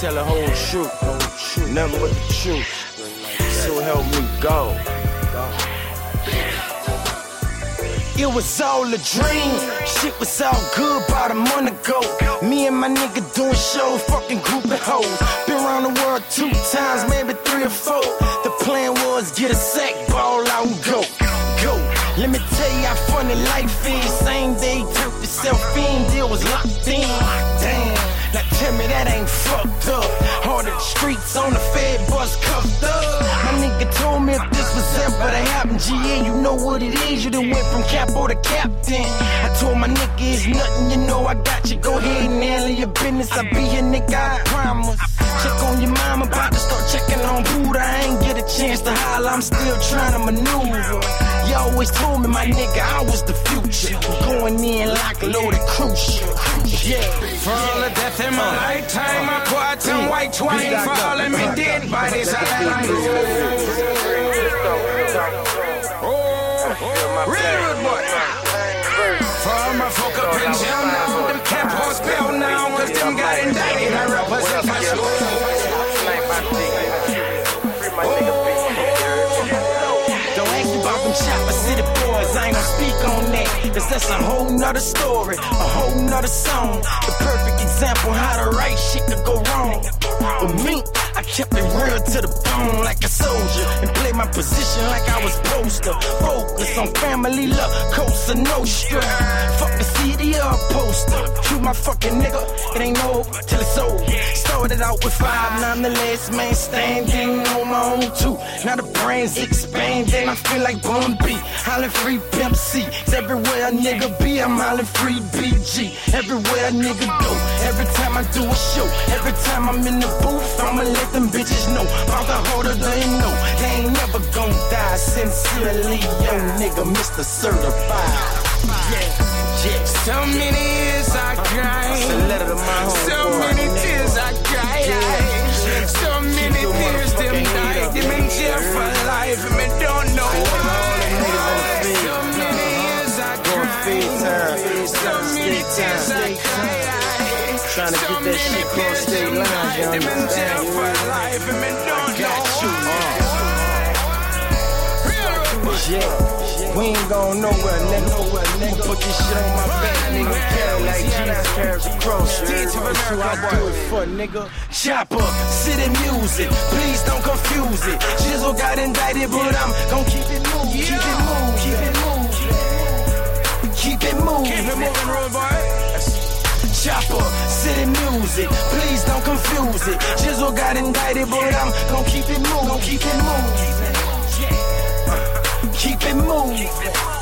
tell the whole truth, nothing but the truth. So help me God. It was all a dream. Shit was all good about a month ago. Me and my nigga doing shows, fucking grouping hoes. Been around the world two times, maybe three or four. The plan was get a sack, ball out and go. Go. Let me tell you how funny life is. Same day, turned itself in, deal was locked in. Damn. Tell me that ain't fucked up. Hard the streets on the Fed bus cuffed up. My nigga told me if this was ever to happen, GA, you know what it is. You done went from capo to captain. I told my nigga it's nothing, you know I got you. Go ahead and handle your business. I be your nigga, I promise. Check on your mama, about to start checking on Buddha. I ain't get a chance to holler, I'm still trying to maneuver. You always told me, my nigga, I was the future. Going in like a loaded crucial. Yeah. For all the death in my lifetime, I quite some white twine. for all of me dead bodies. I let them Oh, railroad boy. For all my folk up in jail now, them can't post bail now, cause them got indicted. I represent my Don't ask about them chopper Cause that's a whole nother story, a whole nother song. The perfect example how the right shit could go wrong. With me, I kept it real to the bone like a soldier and played my position like I was poster. Focus on family love, Cosa Nostra. Fuck the CD or a poster. You my fucking nigga, it ain't over till it's over. Started out with five, nonetheless, man, standing on my own two. Now the brain's expanding, I feel like Bun B. Hollin' free Pimp C. It's everywhere a nigga be, I'm hollin' free BG. Everywhere a nigga go, every time I do a show, every time I'm in the booth, I'ma let them bitches know. About the holder, they know. They ain't never gon' die. Sincerely, yo, nigga, Mr. Certified. Yeah, yeah. So many years I cried. It's a letter to my homeboy, So many tears I cried. So many tears them up, Them in jail for life and don't know why. So many years I Going feed time, cried. So many tears I cried. Trying to get that shit cross state lines, you died. Them in jail understand? for life and me don't know Got you, uh. boy. Yeah, we ain't going nowhere, nigga. Nowhere, nigga. Put this shit on my back, nigga. Carry like Jesus carries a cross. That's who I do it for, nigga. Chopper, city music. Please don't confuse it. Jizzle got indicted, but I'm gon' keep it moving. Keep it moving. Keep it moving. Keep it moving. Keep it moving, boy. Chopper, city music. Please don't confuse it. Jizzle got indicted, but I'm gon' keep it moving. Keep it moving. Keep it moving.